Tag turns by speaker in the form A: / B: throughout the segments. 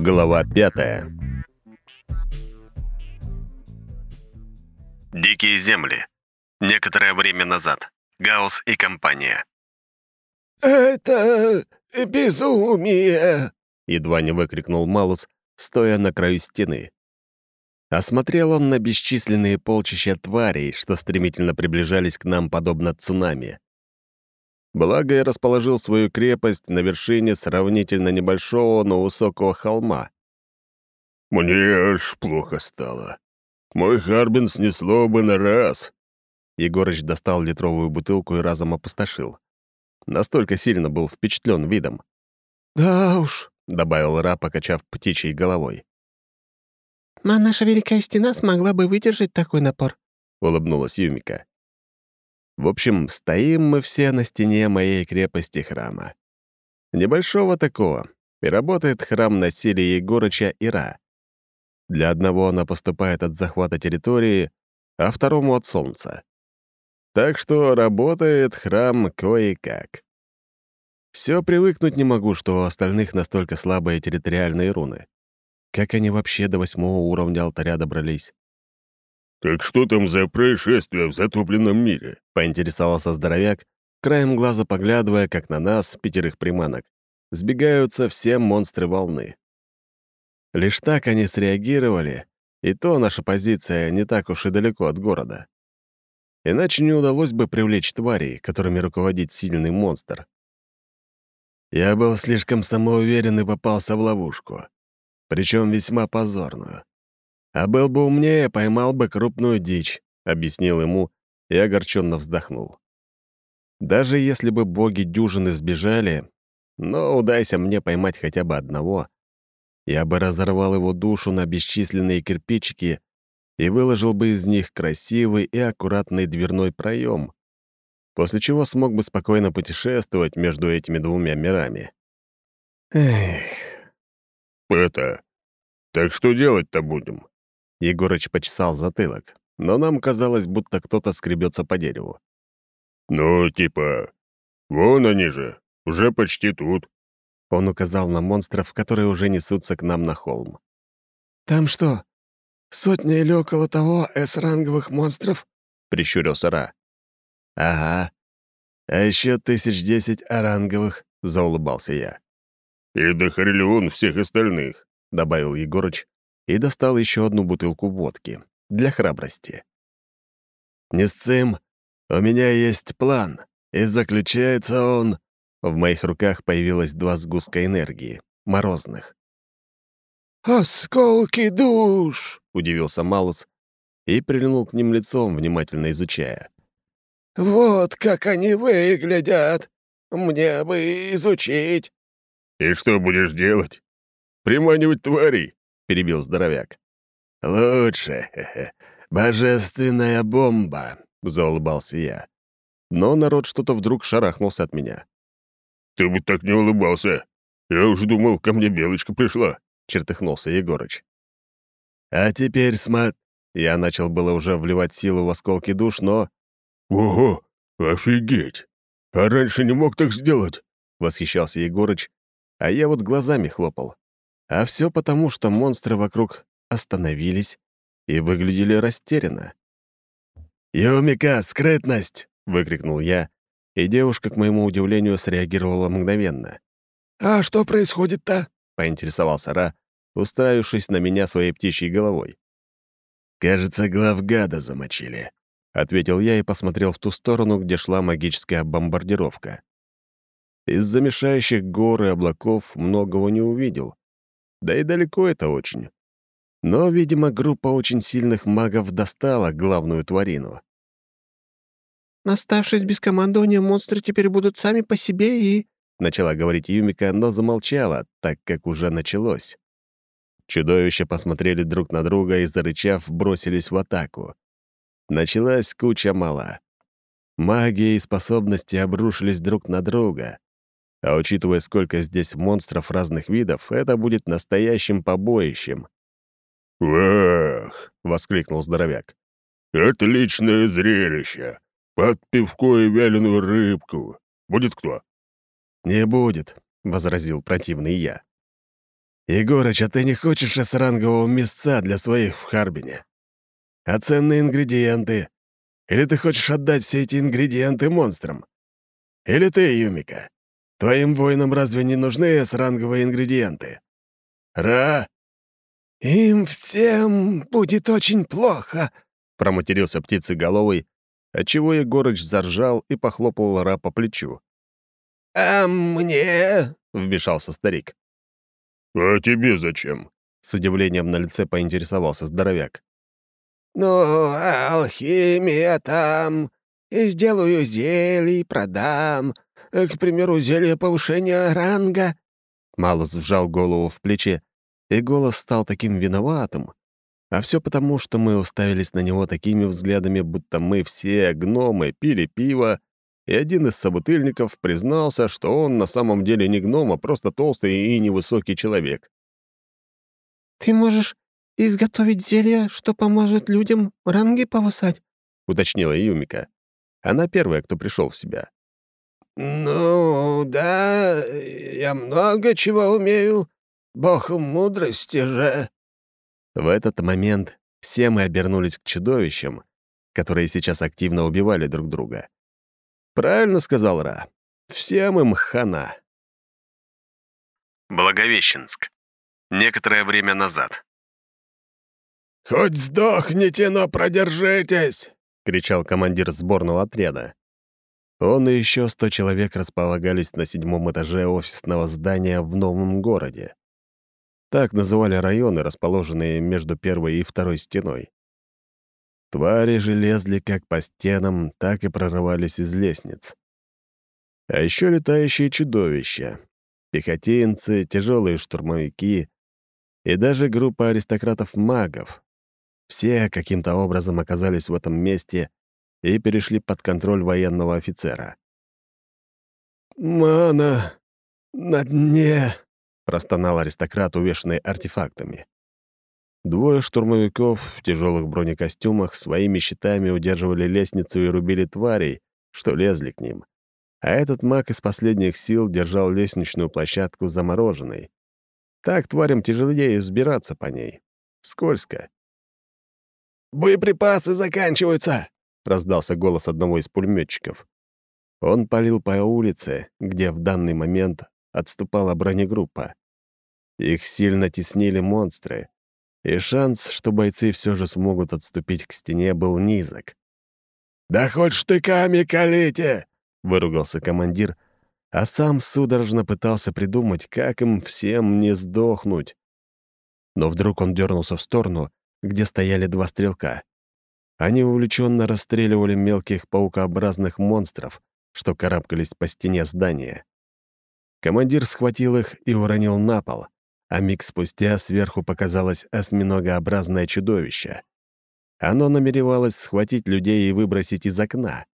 A: Глава пятая.
B: Дикие земли. Некоторое время назад. Гаус и компания.
C: «Это безумие!»
A: — едва не выкрикнул Малус, стоя на краю стены. Осмотрел он на бесчисленные полчища тварей, что стремительно приближались к нам подобно цунами. Благо, я расположил свою крепость на вершине сравнительно небольшого, но высокого холма.
D: «Мне аж плохо стало. Мой Харбин снесло бы на раз».
A: Егорыч достал литровую бутылку и разом опустошил. Настолько сильно был впечатлен видом.
C: «Да уж», —
A: добавил Ра, покачав птичьей головой.
E: «А наша Великая Стена смогла бы выдержать такой напор», —
A: улыбнулась Юмика. В общем, стоим мы все на стене моей крепости храма. Небольшого такого, и работает храм на силе Егорыча Ира. Для одного она поступает от захвата территории, а второму — от солнца. Так что работает храм кое-как. Все привыкнуть не могу, что у остальных настолько слабые территориальные руны. Как они вообще до восьмого уровня алтаря добрались?
D: «Так что там за происшествие в затопленном мире?»
A: — поинтересовался здоровяк, краем глаза поглядывая, как на нас, пятерых приманок, сбегаются все монстры волны. Лишь так они среагировали, и то наша позиция не так уж и далеко от города. Иначе не удалось бы привлечь тварей, которыми руководит сильный монстр. Я был слишком самоуверен и попался в ловушку, причем весьма позорную. «А был бы умнее, поймал бы крупную дичь», — объяснил ему и огорченно вздохнул. «Даже если бы боги дюжины сбежали, но удайся мне поймать хотя бы одного, я бы разорвал его душу на бесчисленные кирпичики и выложил бы из них красивый и аккуратный дверной проем, после чего смог бы спокойно путешествовать между этими двумя мирами. Эх.
D: «Это... Так что делать-то будем?»
A: Егорыч почесал затылок, но нам казалось, будто кто-то скребется по дереву.
D: «Ну, типа, вон они же, уже почти тут».
A: Он указал на монстров, которые уже несутся к нам на холм.
C: «Там что, сотня или около того С-ранговых монстров?»
A: — прищурился Ра. «Ага. А еще тысяч десять оранговых», — заулыбался я.
D: «И до Харелион всех остальных», —
A: добавил Егорыч, и достал еще одну бутылку водки для храбрости. «Не сцим, у меня есть план, и заключается он...» В моих руках появилось два сгустка энергии, морозных.
C: «Осколки душ!»
A: — удивился Малус и прильнул к ним лицом, внимательно изучая.
C: «Вот как они выглядят! Мне бы изучить!»
D: «И что будешь делать? Приманивать тварей?»
A: Перебил здоровяк.
C: «Лучше. Божественная бомба», — заулыбался я.
A: Но народ что-то вдруг шарахнулся от меня.
D: «Ты бы так не улыбался. Я уж думал, ко мне белочка пришла», —
A: чертыхнулся Егорыч. «А теперь смат...» Я начал было уже вливать силу в осколки душ, но...
D: «Ого! Офигеть! А раньше не мог так сделать!»
A: — восхищался Егорыч, а я вот глазами хлопал. А все потому, что монстры вокруг остановились и выглядели растерянно. «Юмика, скрытность!» — выкрикнул я, и девушка, к моему удивлению, среагировала мгновенно.
C: «А что происходит-то?»
A: — поинтересовался Ра, уставившись на меня своей птичьей головой. «Кажется, главгада замочили», — ответил я и посмотрел в ту сторону, где шла магическая бомбардировка. Из замешающих гор и облаков многого не увидел, да и далеко это очень. Но, видимо, группа очень сильных магов достала главную тварину.
E: «Оставшись без командования, монстры теперь будут сами по себе и...»
A: — начала говорить Юмика, но замолчала, так как уже началось. Чудовища посмотрели друг на друга и, зарычав, бросились в атаку. Началась куча мала. Магия и способности обрушились друг на друга. А учитывая, сколько здесь монстров разных видов, это будет настоящим побоищем.
D: «Вах!» — воскликнул здоровяк. «Отличное зрелище! Под пивко и вяленую рыбку. Будет кто?»
A: «Не будет», — возразил противный я. Егорыч, а ты не хочешь эсрангового мясца для своих в Харбине? А ценные ингредиенты? Или ты хочешь отдать все эти ингредиенты монстрам? Или ты, Юмика? Твоим воинам разве не нужны эсранговые ингредиенты? Ра!»
C: «Им всем будет очень плохо», —
A: проматерился птицеголовый, отчего Егорыч заржал и похлопал Ра по плечу.
C: «А мне?»
A: — вмешался старик.
D: «А тебе зачем?»
A: — с удивлением на лице поинтересовался здоровяк.
C: «Ну, алхимия там. И сделаю зелий, продам. К примеру, зелье повышения ранга».
A: Малус вжал голову в плечи, и голос стал таким виноватым. А все потому, что мы уставились на него такими взглядами, будто мы все, гномы, пили пиво, и один из собутыльников признался, что он на самом деле не гном, а просто толстый и невысокий человек.
E: «Ты можешь изготовить зелье, что поможет людям ранги повысать?»
A: — уточнила Юмика. Она первая, кто пришел в себя.
C: «Ну, да, я много чего умею. Бог мудрости же».
A: В этот момент все мы обернулись к чудовищам, которые сейчас активно убивали друг друга. Правильно сказал Ра. Всем им хана.
B: Благовещенск. Некоторое время назад.
D: «Хоть сдохните, но продержитесь!»
A: — кричал командир сборного отряда. Он и еще сто человек располагались на седьмом этаже офисного здания в новом городе. Так называли районы, расположенные между первой и второй стеной. Твари же лезли как по стенам, так и прорывались из лестниц. А еще летающие чудовища, пехотинцы, тяжелые штурмовики и даже группа аристократов-магов. Все каким-то образом оказались в этом месте и перешли под контроль военного офицера.
C: «Мана на дне!»
A: простонал аристократ, увешанный артефактами. Двое штурмовиков в тяжелых бронекостюмах своими щитами удерживали лестницу и рубили тварей, что лезли к ним. А этот маг из последних сил держал лестничную площадку замороженной. Так тварям тяжелее взбираться по ней. Скользко.
C: «Боеприпасы заканчиваются!» — раздался голос одного из пулеметчиков.
A: Он палил по улице, где в данный момент отступала бронегруппа. Их сильно теснили монстры, и шанс, что бойцы все же смогут отступить к стене, был низок.
D: «Да хоть штыками колите!»
A: — выругался командир, а сам судорожно пытался придумать, как им всем не сдохнуть. Но вдруг он дернулся в сторону, где стояли два стрелка. Они увлеченно расстреливали мелких паукообразных монстров, что карабкались по стене здания. Командир схватил их и уронил на пол, а миг спустя сверху показалось осьминогообразное чудовище. Оно намеревалось схватить людей и выбросить из окна.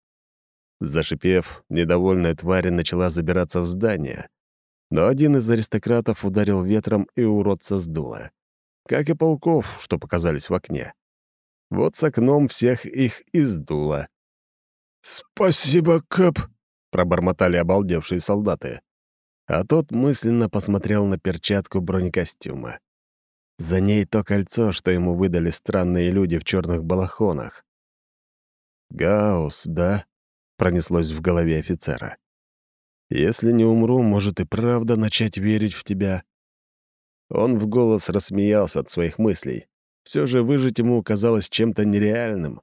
A: Зашипев, недовольная тварь начала забираться в здание, но один из аристократов ударил ветром и уродца сдуло. Как и пауков, что показались в окне. Вот с окном всех их и сдуло.
D: «Спасибо, Кэп», —
A: пробормотали обалдевшие солдаты а тот мысленно посмотрел на перчатку бронекостюма. За ней то кольцо, что ему выдали странные люди в черных балахонах. «Гаус, да?» — пронеслось в голове офицера. «Если не умру, может и правда начать верить в тебя». Он в голос рассмеялся от своих мыслей. Все же выжить ему казалось чем-то нереальным.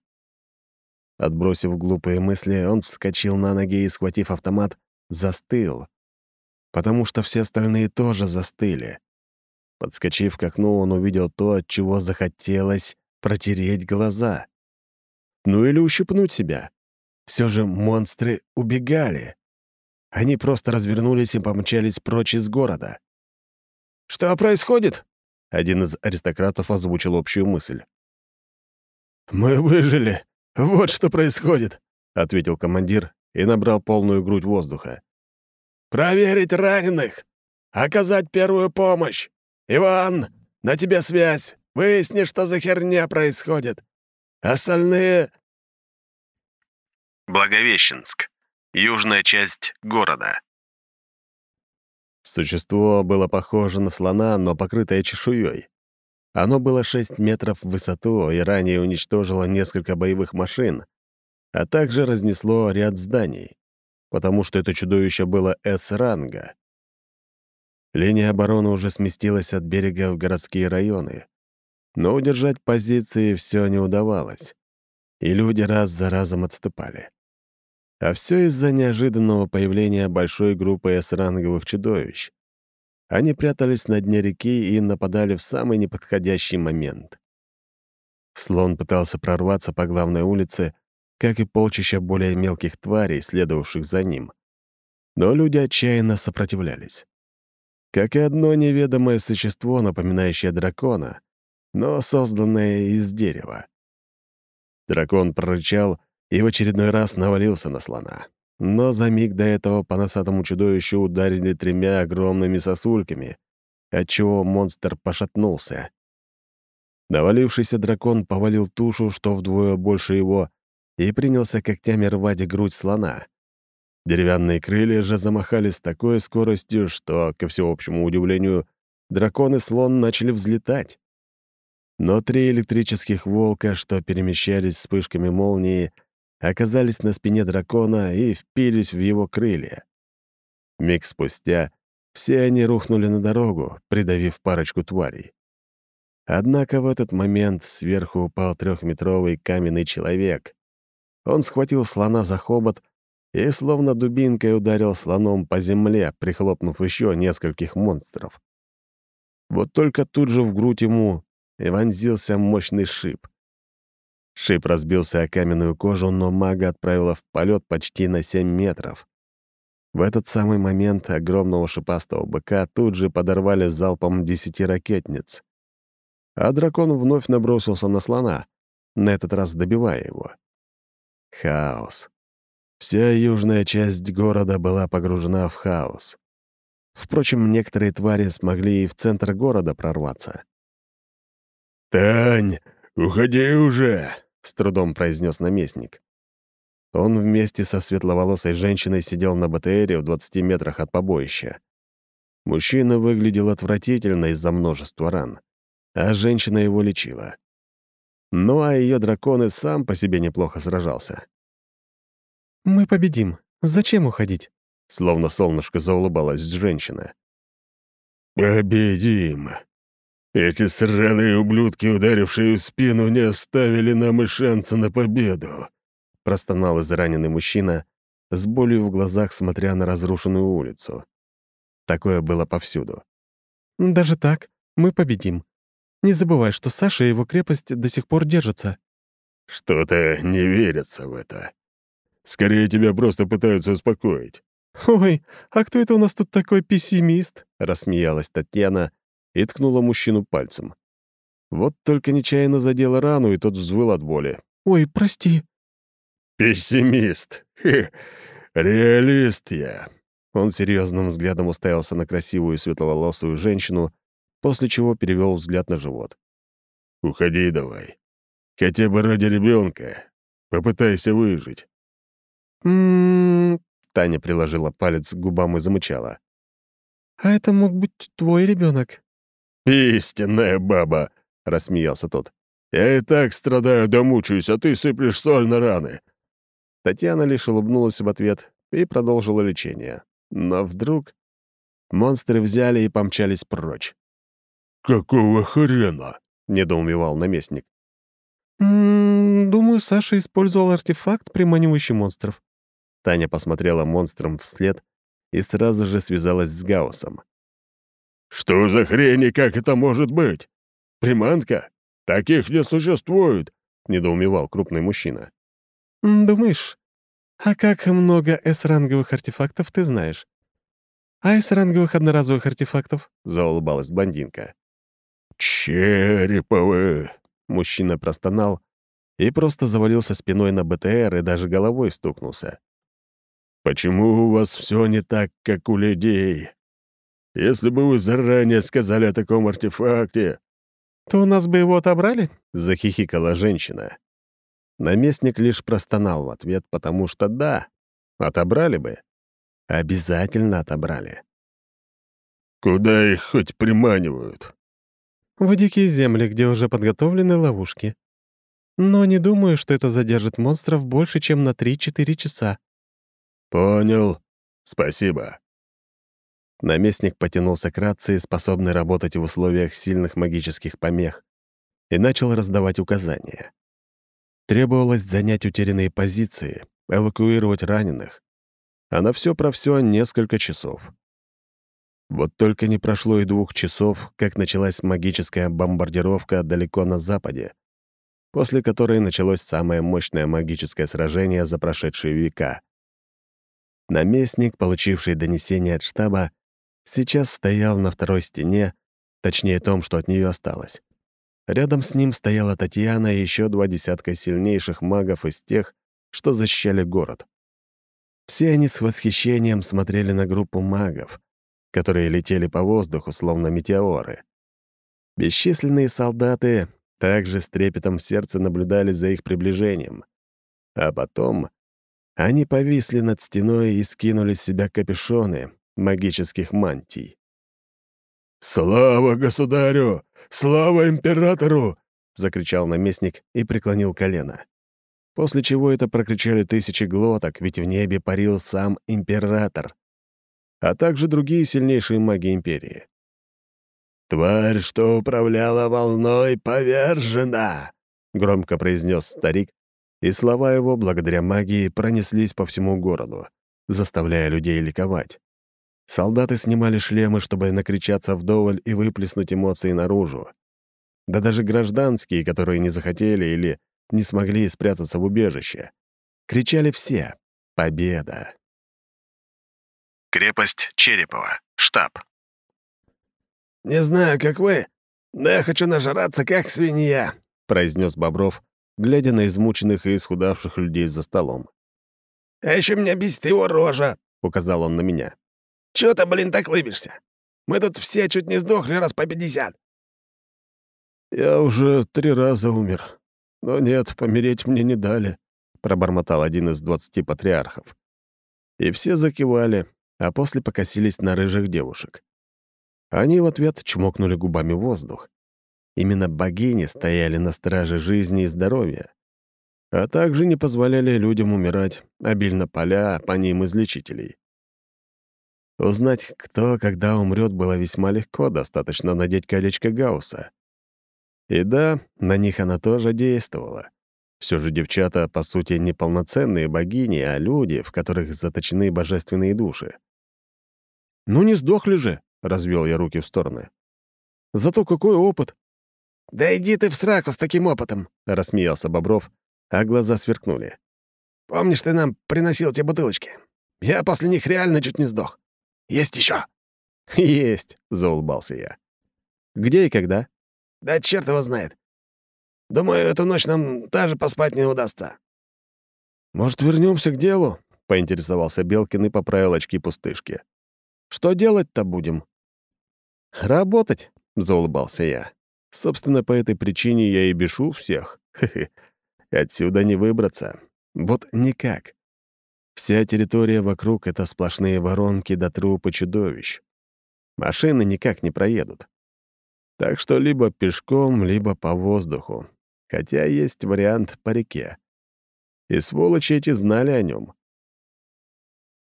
A: Отбросив глупые мысли, он вскочил на ноги и, схватив автомат, застыл, потому что все остальные тоже застыли. Подскочив к окну, он увидел то, от чего захотелось протереть глаза. Ну или ущипнуть себя. Все же монстры убегали. Они просто развернулись и помчались прочь из города.
C: «Что происходит?»
A: — один из аристократов озвучил общую мысль.
C: «Мы выжили. Вот что происходит», —
A: ответил командир и набрал полную грудь воздуха.
C: Проверить раненых! Оказать первую помощь! Иван, на тебе связь! Выясни, что за херня происходит! Остальные...»
B: Благовещенск. Южная часть города.
A: Существо было похоже на слона, но покрытое чешуей. Оно было 6 метров в высоту и ранее уничтожило несколько боевых машин, а также разнесло ряд зданий, потому что это чудовище было С-ранга. Линия обороны уже сместилась от берега в городские районы, но удержать позиции все не удавалось, и люди раз за разом отступали. А все из-за неожиданного появления большой группы С-ранговых чудовищ. Они прятались на дне реки и нападали в самый неподходящий момент. Слон пытался прорваться по главной улице, как и полчища более мелких тварей, следовавших за ним. Но люди отчаянно сопротивлялись. Как и одно неведомое существо, напоминающее дракона, но созданное из дерева. Дракон прорычал и в очередной раз навалился на слона. Но за миг до этого по носатому чудовищу ударили тремя огромными сосульками, отчего монстр пошатнулся. Навалившийся дракон повалил тушу, что вдвое больше его, и принялся когтями рвать грудь слона. Деревянные крылья же замахали с такой скоростью, что, ко всеобщему удивлению, дракон и слон начали взлетать. Но три электрических волка, что перемещались вспышками молнии, оказались на спине дракона и впились в его крылья. Миг спустя все они рухнули на дорогу, придавив парочку тварей. Однако в этот момент сверху упал трехметровый каменный человек. Он схватил слона за хобот и словно дубинкой ударил слоном по земле, прихлопнув еще нескольких монстров. Вот только тут же в грудь ему вонзился мощный шип. Шип разбился о каменную кожу, но мага отправила в полет почти на 7 метров. В этот самый момент огромного шипастого быка тут же подорвали залпом десяти ракетниц. А дракон вновь набросился на слона, на этот раз добивая его. Хаос. Вся южная часть города была погружена в хаос. Впрочем, некоторые твари смогли и в центр города прорваться.
D: «Тань, уходи уже!»
A: — с трудом произнес наместник. Он вместе со светловолосой женщиной сидел на БТРе в 20 метрах от побоища. Мужчина выглядел отвратительно из-за множества ран, а женщина его лечила. Ну а ее дракон и сам по себе неплохо сражался.
E: «Мы победим. Зачем уходить?»
A: Словно солнышко заулыбалась женщина.
D: «Победим!» Эти сраные ублюдки, ударившие в спину, не оставили нам и шанса на победу», —
A: простонал израненный мужчина, с болью в глазах смотря на разрушенную улицу. Такое было повсюду.
E: «Даже так мы победим. Не забывай, что Саша и его крепость до сих пор держатся».
D: «Что-то не верится в это. Скорее, тебя просто пытаются успокоить».
E: «Ой, а кто это у нас тут такой пессимист?»
A: — рассмеялась Татьяна, и ткнула мужчину пальцем. Вот только нечаянно задела рану, и тот взвыл от боли.
E: «Ой, прости».
D: «Пессимист. Хе, реалист я».
A: Он серьезным взглядом уставился на красивую светловолосую женщину, после чего перевел взгляд на живот.
D: «Уходи давай. Хотя бы ради ребенка. Попытайся выжить».
E: «М-м-м...»
A: Таня приложила палец к губам и замычала.
E: «А это мог быть твой ребенок.
D: «Истинная баба!» — рассмеялся тот. «Я и так страдаю да мучаюсь, а ты сыплешь соль на раны».
A: Татьяна лишь улыбнулась в ответ и продолжила лечение. Но вдруг монстры взяли и помчались прочь.
D: «Какого хрена?»
A: — недоумевал наместник.
E: «М -м, «Думаю, Саша использовал артефакт, приманивающий монстров».
A: Таня посмотрела монстрам вслед и сразу же связалась с Гаусом.
D: «Что за хрень и как это может быть? Приманка? Таких не существует!» — недоумевал крупный мужчина.
E: «Думаешь? А как много С-ранговых артефактов ты знаешь? А С-ранговых одноразовых артефактов?»
A: — заулыбалась блондинка.
D: «Череповы!»
A: — мужчина простонал и просто завалился спиной на БТР и даже головой стукнулся.
D: «Почему у вас все не так, как у людей? Если бы вы заранее сказали о таком артефакте...»
E: «То у нас бы его отобрали?»
A: — захихикала женщина. Наместник лишь простонал в ответ, потому что да, отобрали бы. Обязательно отобрали.
D: Куда их хоть приманивают?
E: В дикие земли, где уже подготовлены ловушки. Но не думаю, что это задержит монстров больше, чем на 3-4 часа.
D: Понял. Спасибо.
A: Наместник потянулся к рации, способной работать в условиях сильных магических помех, и начал раздавать указания. Требовалось занять утерянные позиции, эвакуировать раненых. А на все про все несколько часов. Вот только не прошло и двух часов, как началась магическая бомбардировка далеко на западе, после которой началось самое мощное магическое сражение за прошедшие века. Наместник, получивший донесение от штаба, сейчас стоял на второй стене, точнее том, что от нее осталось. Рядом с ним стояла Татьяна и еще два десятка сильнейших магов из тех, что защищали город. Все они с восхищением смотрели на группу магов, которые летели по воздуху, словно метеоры. Бесчисленные солдаты также с трепетом в сердце наблюдали за их приближением. А потом они повисли над стеной и скинули с себя капюшоны магических мантий.
D: «Слава государю! Слава императору!» — закричал наместник и преклонил колено.
A: После чего это прокричали тысячи глоток, ведь в небе парил сам император а также другие сильнейшие маги Империи.
D: «Тварь, что управляла волной, повержена!» — громко произнес старик,
A: и слова его, благодаря магии, пронеслись по всему городу, заставляя людей ликовать. Солдаты снимали шлемы, чтобы накричаться вдоволь и выплеснуть эмоции наружу. Да даже гражданские, которые не захотели или не смогли спрятаться в убежище. Кричали все «Победа!».
B: Крепость Черепова. Штаб.
C: «Не знаю, как вы, но я хочу нажраться, как свинья», —
A: произнес Бобров, глядя на измученных и исхудавших людей за столом.
C: «А еще меня бесит его рожа», — указал он на меня. «Чего ты, блин, так лыбишься? Мы тут все чуть не сдохли раз по пятьдесят».
E: «Я уже три раза умер. Но нет, помереть мне не дали», — пробормотал один из двадцати патриархов.
A: И все закивали, а после покосились на рыжих девушек. Они в ответ чмокнули губами воздух. Именно богини стояли на страже жизни и здоровья, а также не позволяли людям умирать, обильно поля по ним излечителей. Узнать, кто когда умрет, было весьма легко, достаточно надеть колечко Гаусса. И да, на них она тоже действовала. Все же девчата, по сути, не полноценные богини, а люди, в которых заточены божественные души.
E: «Ну не сдохли же!» — развел я руки в стороны. «Зато какой опыт!»
C: «Да иди ты в сраку с таким опытом!»
A: — рассмеялся Бобров, а глаза сверкнули.
C: «Помнишь, ты нам приносил те бутылочки? Я после них реально чуть не сдох. Есть еще?
A: «Есть!» — заулыбался я. «Где и когда?»
C: «Да черт его знает. Думаю, эту ночь нам даже поспать не удастся».
E: «Может, вернемся к делу?» — поинтересовался Белкин и поправил очки пустышки. Что делать-то будем?»
A: «Работать», — заулыбался я. «Собственно, по этой причине я и бешу всех. Хе-хе. Отсюда не выбраться. Вот никак. Вся территория вокруг — это сплошные воронки до трупа чудовищ. Машины никак не проедут. Так что либо пешком, либо по воздуху. Хотя есть вариант по реке. И сволочи эти знали о нем.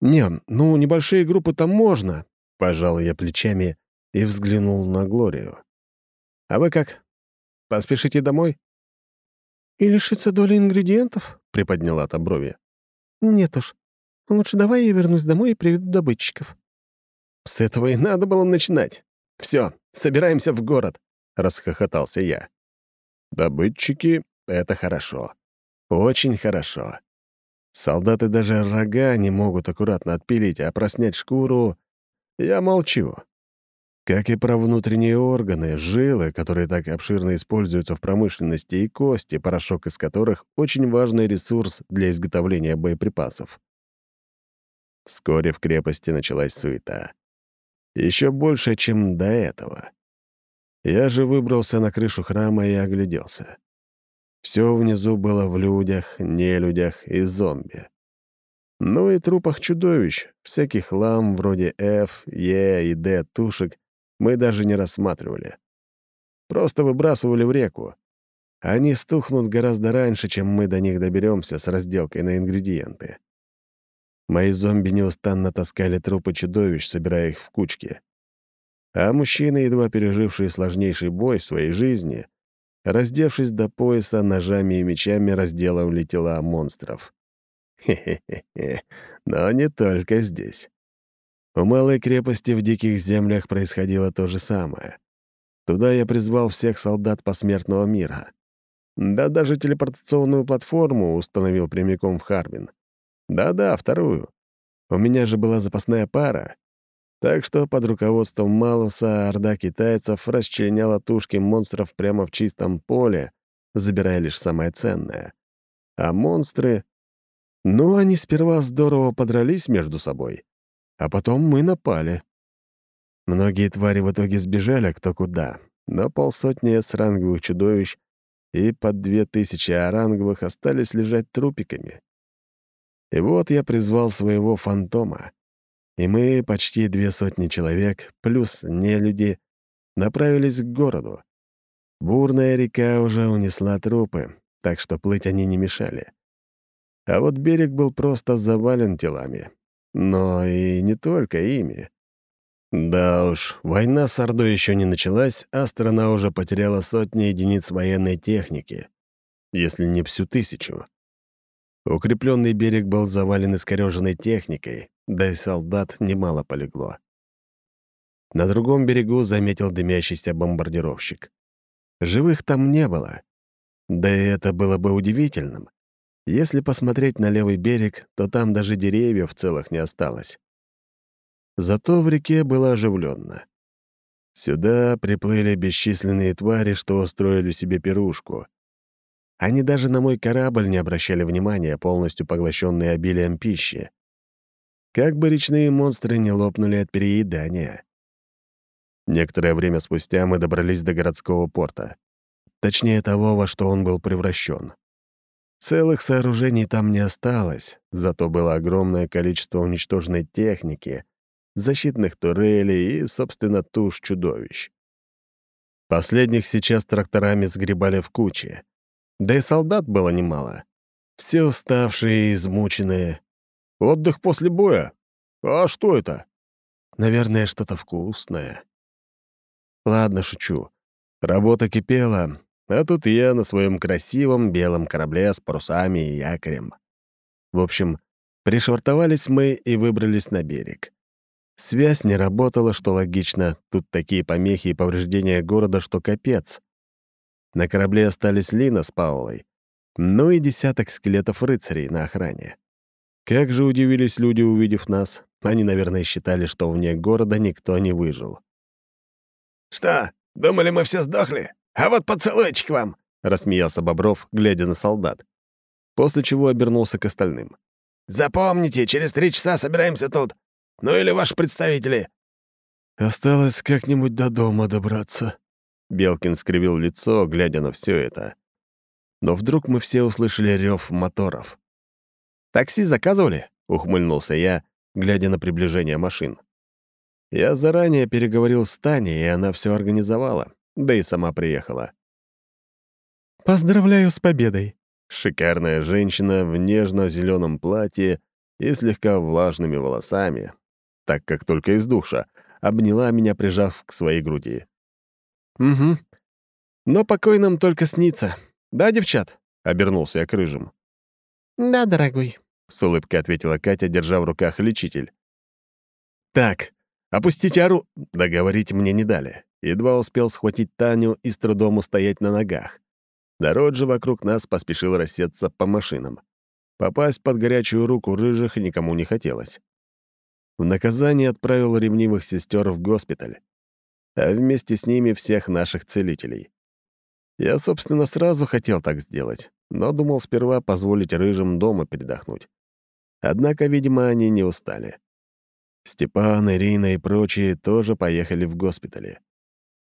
E: «Не, ну, небольшие группы там можно», —
A: пожал я плечами и взглянул на Глорию. «А вы как? Поспешите домой?»
E: «И лишиться доли ингредиентов?» — приподняла та брови. «Нет уж. Лучше давай я вернусь домой и приведу добытчиков».
A: «С этого и надо было начинать. Все, собираемся в город», — расхохотался я. «Добытчики — это хорошо. Очень хорошо. Солдаты даже рога не могут аккуратно отпилить, а проснять шкуру... Я молчу. Как и про внутренние органы, жилы, которые так обширно используются в промышленности, и кости, порошок из которых — очень важный ресурс для изготовления боеприпасов. Вскоре в крепости началась суета. Еще больше, чем до этого. Я же выбрался на крышу храма и огляделся. Все внизу было в людях, нелюдях и зомби. Ну и трупах чудовищ, всяких лам вроде F, E и D тушек мы даже не рассматривали. Просто выбрасывали в реку. Они стухнут гораздо раньше, чем мы до них доберемся с разделкой на ингредиенты. Мои зомби неустанно таскали трупы чудовищ, собирая их в кучки. А мужчины, едва пережившие сложнейший бой в своей жизни, раздевшись до пояса, ножами и мечами разделывали тела монстров. Хе-хе-хе, но не только здесь. У малой крепости в диких землях происходило то же самое. Туда я призвал всех солдат посмертного мира. Да даже телепортационную платформу установил прямиком в Харбин. Да-да, вторую. У меня же была запасная пара. Так что под руководством Малоса орда китайцев расчленяла тушки монстров прямо в чистом поле, забирая лишь самое ценное. А монстры... Ну, они сперва здорово подрались между собой, а потом мы напали. Многие твари в итоге сбежали кто куда, но полсотни с-ранговых чудовищ и под две тысячи оранговых остались лежать трупиками. И вот я призвал своего фантома, и мы, почти две сотни человек, плюс не люди, направились к городу. Бурная река уже унесла трупы, так что плыть они не мешали. А вот берег был просто завален телами. Но и не только ими. Да уж, война с Ордой еще не началась, а страна уже потеряла сотни единиц военной техники, если не всю тысячу. Укрепленный берег был завален искореженной техникой, да и солдат немало полегло. На другом берегу заметил дымящийся бомбардировщик. Живых там не было. Да и это было бы удивительным. Если посмотреть на левый берег, то там даже деревьев целых не осталось. Зато в реке было оживленно. Сюда приплыли бесчисленные твари, что устроили себе пирушку. Они даже на мой корабль не обращали внимания, полностью поглощенные обилием пищи. Как бы речные монстры не лопнули от переедания. Некоторое время спустя мы добрались до городского порта. Точнее того, во что он был превращен. Целых сооружений там не осталось, зато было огромное количество уничтоженной техники, защитных турелей и, собственно, туш чудовищ. Последних сейчас тракторами сгребали в куче. Да и солдат было немало. Все уставшие и измученные. Отдых после боя? А что это? Наверное, что-то вкусное. Ладно, шучу. Работа кипела, а тут я на своем красивом белом корабле с парусами и якорем. В общем, пришвартовались мы и выбрались на берег. Связь не работала, что логично. Тут такие помехи и повреждения города, что капец. На корабле остались Лина с Паулой, ну и десяток скелетов рыцарей на охране. Как же удивились люди, увидев нас. Они, наверное, считали, что вне города никто не выжил.
C: «Что, думали, мы все сдохли? А вот поцелуйчик вам!» — рассмеялся Бобров, глядя на солдат.
A: После чего обернулся к остальным.
C: «Запомните, через три часа собираемся тут. Ну или ваши представители».
E: «Осталось как-нибудь до дома добраться»,
A: Белкин скривил лицо, глядя на все это. Но вдруг мы все услышали рев моторов. «Такси заказывали?» — ухмыльнулся я, глядя на приближение машин. Я заранее переговорил с Таней, и она все организовала, да и сама приехала.
F: «Поздравляю с победой!»
A: Шикарная женщина в нежно зеленом платье и слегка влажными волосами, так как только из душа, обняла меня, прижав к своей груди.
F: «Угу. Но покой нам только снится. Да, девчат?»
A: — обернулся я к рыжим.
F: «Да, дорогой», —
A: с улыбкой ответила Катя, держа в руках лечитель. «Так, опустите ору...» Договорить мне не дали. Едва успел схватить Таню и с трудом устоять на ногах. Народ же вокруг нас поспешил рассеться по машинам. Попасть под горячую руку рыжих никому не хотелось. В наказание отправил ревнивых сестер в госпиталь а вместе с ними всех наших целителей. Я, собственно, сразу хотел так сделать, но думал сперва позволить рыжим дома передохнуть. Однако, видимо, они не устали. Степан, Ирина и прочие тоже поехали в госпитали.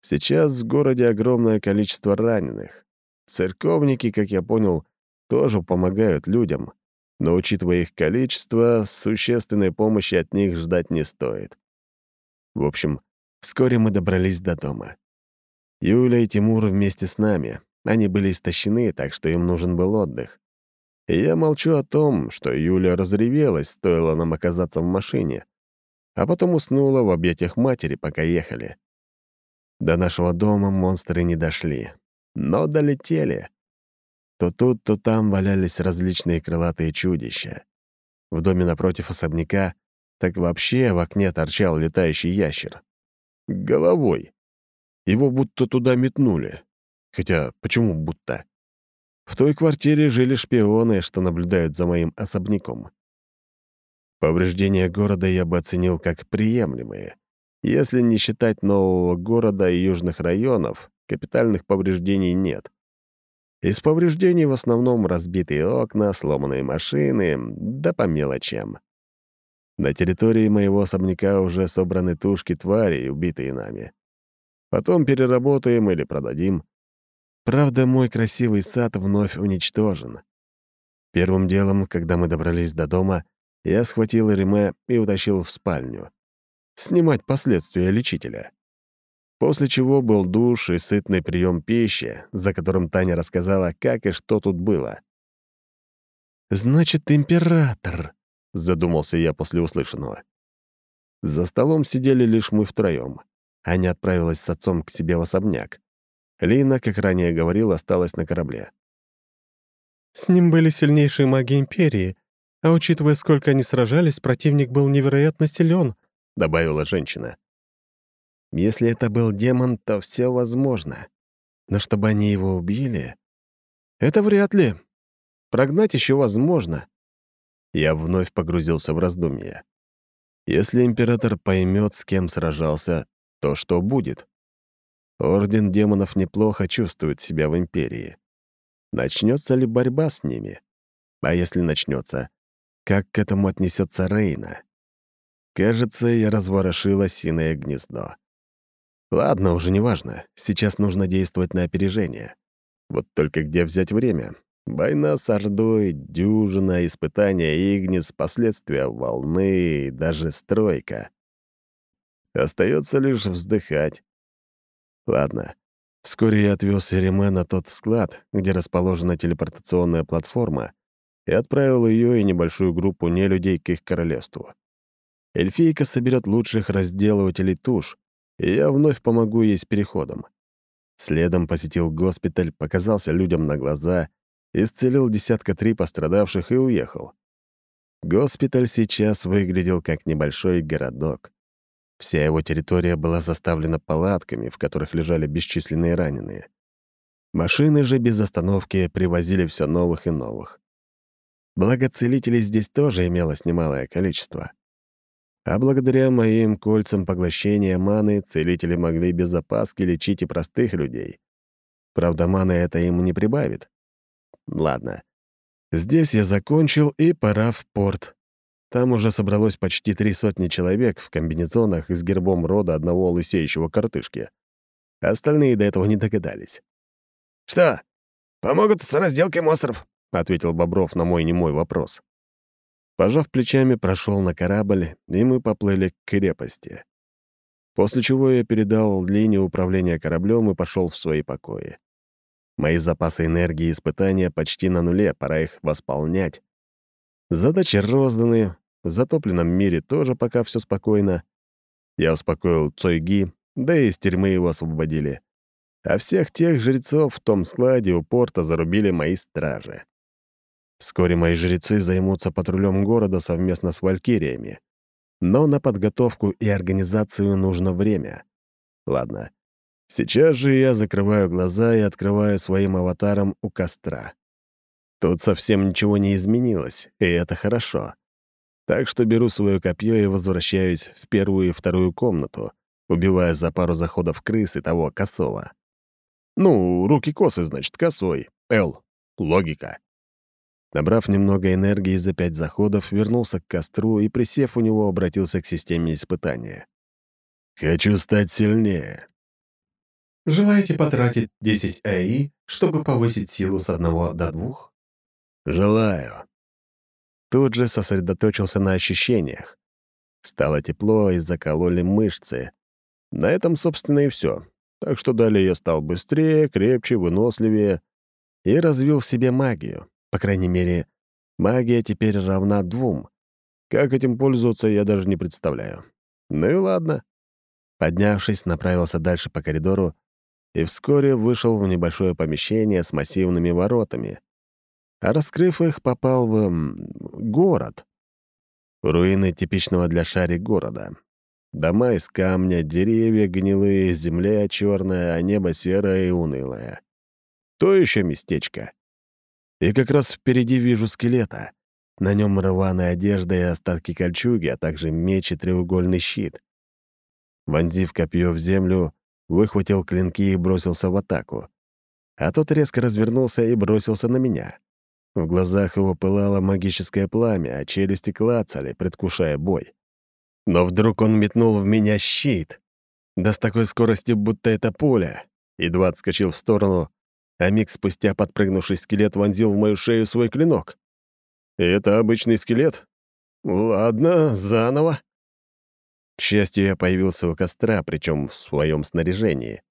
A: Сейчас в городе огромное количество раненых. Церковники, как я понял, тоже помогают людям. но, учитывая их количество, существенной помощи от них ждать не стоит. В общем, вскоре мы добрались до дома. Юля и Тимур вместе с нами. Они были истощены, так что им нужен был отдых. И я молчу о том, что Юля разревелась, стоило нам оказаться в машине, а потом уснула в объятиях матери, пока ехали. До нашего дома монстры не дошли, но долетели. То тут, то там валялись различные крылатые чудища. В доме напротив особняка так вообще в окне торчал летающий ящер. Головой. Его будто туда метнули. Хотя, почему будто? В той квартире жили шпионы, что наблюдают за моим особняком. Повреждения города я бы оценил как приемлемые. Если не считать нового города и южных районов, капитальных повреждений нет. Из повреждений в основном разбитые окна, сломанные машины, да по мелочам. На территории моего особняка уже собраны тушки тварей, убитые нами. Потом переработаем или продадим. Правда, мой красивый сад вновь уничтожен. Первым делом, когда мы добрались до дома, я схватил Реме и утащил в спальню. Снимать последствия лечителя. После чего был душ и сытный прием пищи, за которым Таня рассказала, как и что тут было. «Значит, император», — задумался я после услышанного. За столом сидели лишь мы втроем. Аня отправилась с отцом к себе в особняк. Лина, как ранее говорил, осталась на корабле.
F: «С ним были сильнейшие маги Империи, а учитывая, сколько они сражались, противник был невероятно силен», — добавила женщина.
A: «Если это был демон, то все возможно. Но чтобы они его убили...» «Это вряд ли. Прогнать еще возможно». Я вновь погрузился в раздумья. Если император поймет, с кем сражался, то что будет? Орден демонов неплохо чувствует себя в Империи. Начнется ли борьба с ними? А если начнется, как к этому отнесется Рейна? Кажется, я разворошил осиное гнездо. Ладно, уже не важно. Сейчас нужно действовать на опережение. Вот только где взять время? Война с Ордой, дюжина, испытания Игнис, последствия волны и даже стройка. Остается лишь вздыхать. Ладно. Вскоре я отвез Эриме на тот склад, где расположена телепортационная платформа, и отправил ее и небольшую группу нелюдей к их королевству. Эльфийка соберет лучших разделывателей туш, и я вновь помогу ей с переходом. Следом посетил госпиталь, показался людям на глаза, исцелил десятка три пострадавших и уехал. Госпиталь сейчас выглядел как небольшой городок. Вся его территория была заставлена палатками, в которых лежали бесчисленные раненые. Машины же без остановки привозили все новых и новых. Благо, здесь тоже имелось немалое количество. А благодаря моим кольцам поглощения маны целители могли без опаски лечить и простых людей. Правда, маны это им не прибавит. Ладно. Здесь я закончил, и пора в порт. Там уже собралось почти три сотни человек в комбинезонах с гербом рода одного лысеющего картышки. Остальные до этого не догадались.
C: «Что, помогут с разделкой монстров?»
A: — ответил Бобров на мой немой вопрос. Пожав плечами, прошел на корабль, и мы поплыли к крепости. После чего я передал линию управления кораблем и пошел в свои покои. Мои запасы энергии и испытания почти на нуле, пора их восполнять. Задачи розданы, в затопленном мире тоже пока все спокойно. Я успокоил Цойги, да и из тюрьмы его освободили. А всех тех жрецов в том складе у порта зарубили мои стражи. Вскоре мои жрецы займутся патрулем города совместно с валькириями. Но на подготовку и организацию нужно время. Ладно. Сейчас же я закрываю глаза и открываю своим аватаром у костра. Тут совсем ничего не изменилось, и это хорошо. Так что беру свое копье и возвращаюсь в первую и вторую комнату, убивая за пару заходов крыс и того косого. Ну, руки косы, значит, косой. Л. Логика. Набрав немного энергии за пять заходов, вернулся к костру и, присев у него, обратился к системе испытания. «Хочу стать сильнее».
F: «Желаете потратить 10 АИ, чтобы повысить силу с одного до двух?»
A: «Желаю». тут же сосредоточился на ощущениях. Стало тепло и закололи мышцы. На этом, собственно, и все. Так что далее я стал быстрее, крепче, выносливее и развил в себе магию. По крайней мере, магия теперь равна двум. Как этим пользоваться, я даже не представляю. Ну и ладно. Поднявшись, направился дальше по коридору и вскоре вышел в небольшое помещение с массивными воротами. А раскрыв их, попал в... город. Руины типичного для шари города. Дома из камня, деревья гнилые, земля черная, а небо серое и унылое. То еще местечко. И как раз впереди вижу скелета. На нем рваная одежда и остатки кольчуги, а также меч и треугольный щит. Вонзив копье в землю, выхватил клинки и бросился в атаку. А тот резко развернулся и бросился на меня. В глазах его пылало магическое пламя, а челюсти клацали, предвкушая бой. Но вдруг он метнул в меня щит. Да с такой скоростью, будто это пуля. Едва отскочил в сторону, а миг спустя подпрыгнувший скелет вонзил в мою шею свой клинок. Это обычный скелет? Ладно, заново. К счастью, я появился у костра, причем в своем снаряжении.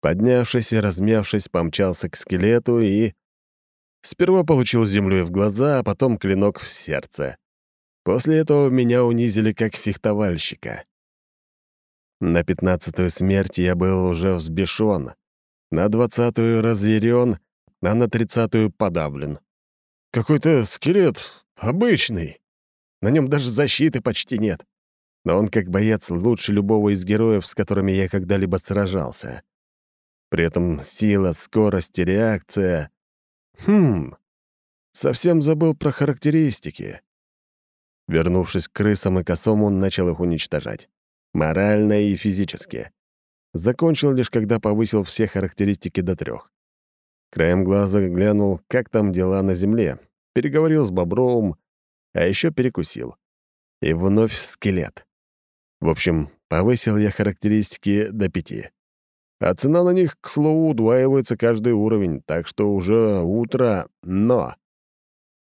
A: Поднявшись и размявшись, помчался к скелету и... Сперва получил землю в глаза, а потом клинок в сердце. После этого меня унизили как фехтовальщика. На пятнадцатую смерть я был уже взбешен, на двадцатую разъярен, а на тридцатую подавлен. Какой-то скелет обычный. На нем даже защиты почти нет. Но он, как боец, лучше любого из героев, с которыми я когда-либо сражался. При этом сила, скорость и реакция... Хм... Совсем забыл про характеристики. Вернувшись к крысам и косому, он начал их уничтожать. Морально и физически. Закончил лишь, когда повысил все характеристики до трех. Краем глаза глянул, как там дела на земле, переговорил с Бобровым, а еще перекусил. И вновь скелет. В общем, повысил я характеристики до пяти. А цена на них, к слову, удваивается каждый уровень, так что уже утро, но...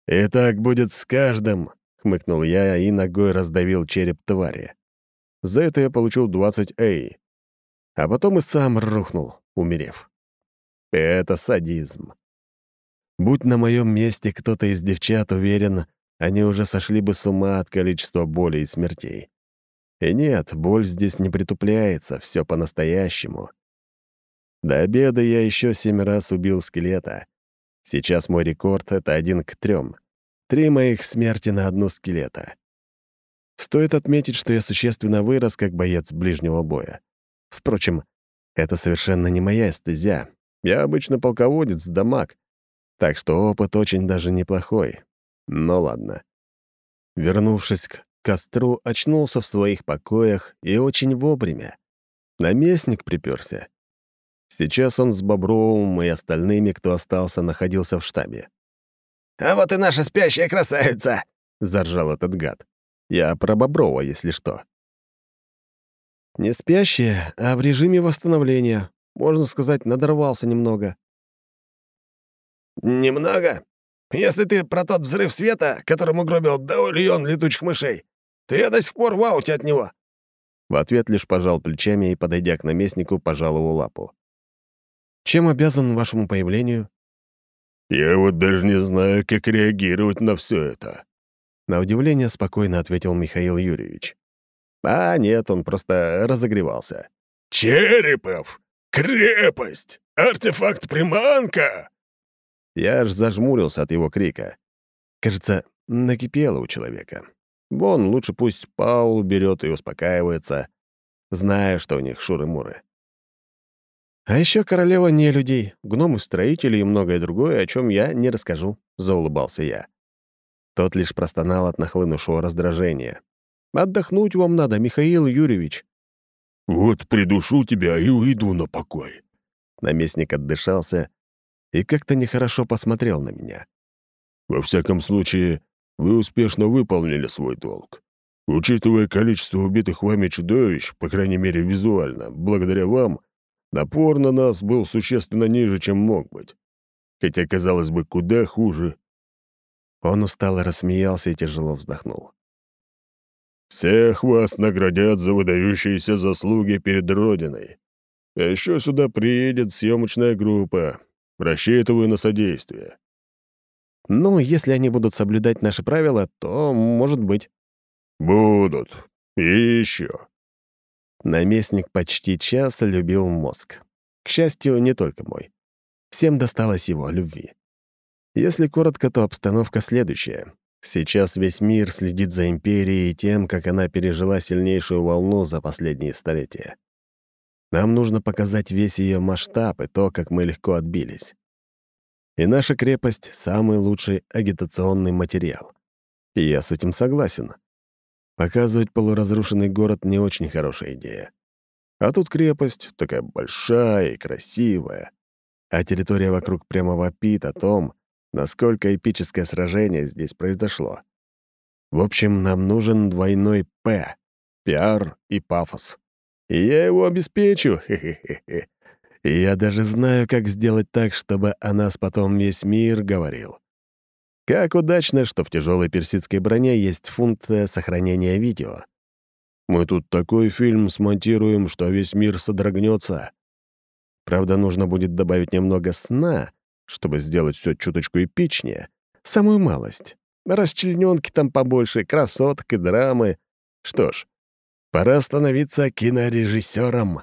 A: «И так будет с каждым», — хмыкнул я и ногой раздавил череп твари. За это я получил 20 эй а потом и сам рухнул, умерев. Это садизм. Будь на моем месте кто-то из девчат уверен, они уже сошли бы с ума от количества боли и смертей. И нет, боль здесь не притупляется, все по-настоящему. До обеда я еще семь раз убил скелета. Сейчас мой рекорд — это один к трем. Три моих смерти на одну скелета. Стоит отметить, что я существенно вырос как боец ближнего боя. Впрочем, это совершенно не моя эстезия. Я обычно полководец да маг, так что опыт очень даже неплохой. Но ладно. Вернувшись к костру, очнулся в своих покоях и очень вовремя. Наместник приперся. Сейчас он с Бобровым и остальными, кто остался, находился в штабе.
C: «А вот и наша спящая красавица!» — заржал этот гад.
A: Я про Боброва, если что. Не спящие, а в режиме восстановления. Можно сказать, надорвался немного.
C: «Немного? Если ты про тот взрыв света, которым угробил даульон летучих мышей, то я до сих пор в ауте от него».
A: В ответ лишь пожал плечами и, подойдя к наместнику, пожал его лапу. «Чем обязан вашему появлению?»
D: «Я вот даже не знаю, как реагировать на все это», —
A: на удивление спокойно ответил Михаил Юрьевич. А нет, он просто разогревался.
D: «Черепов! Крепость! Артефакт-приманка!»
A: Я аж зажмурился от его крика. Кажется, накипело у человека. Вон, лучше пусть Паул берет и успокаивается, зная, что у них шуры-муры. А еще королева не людей, гномы-строители и многое другое, о чем я не расскажу, — заулыбался я. Тот лишь простонал от нахлынувшего раздражения. Отдохнуть вам надо, Михаил Юрьевич».
D: «Вот придушу тебя и уйду на покой».
A: Наместник отдышался и как-то нехорошо посмотрел на меня.
D: «Во всяком случае, вы успешно выполнили свой долг. Учитывая количество убитых вами чудовищ, по крайней мере визуально, благодаря вам, напор на нас был существенно ниже, чем мог быть. Хотя, казалось бы, куда хуже.
A: Он устало рассмеялся и тяжело вздохнул.
D: «Всех вас наградят за выдающиеся заслуги перед Родиной. А еще сюда приедет съемочная группа. Рассчитываю на содействие».
A: «Ну, если они будут соблюдать наши правила, то, может быть».
D: «Будут. И еще».
A: Наместник почти час любил мозг. К счастью, не только мой. Всем досталось его любви. Если коротко, то обстановка следующая. Сейчас весь мир следит за империей и тем, как она пережила сильнейшую волну за последние столетия. Нам нужно показать весь ее масштаб и то, как мы легко отбились. И наша крепость — самый лучший агитационный материал. И я с этим согласен. Показывать полуразрушенный город — не очень хорошая идея. А тут крепость такая большая и красивая, а территория вокруг прямо вопит о том, насколько эпическое сражение здесь произошло. В общем, нам нужен двойной «П» — пиар и пафос. И я его обеспечу, хе-хе-хе. И я даже знаю, как сделать так, чтобы о нас потом весь мир говорил. Как удачно, что в тяжелой персидской броне есть функция сохранения видео. Мы тут такой фильм смонтируем, что весь мир содрогнется. Правда, нужно будет добавить немного сна, чтобы сделать все чуточку эпичнее. Самую малость. Расчлененки там побольше, красоток и драмы. Что ж, пора становиться кинорежиссером.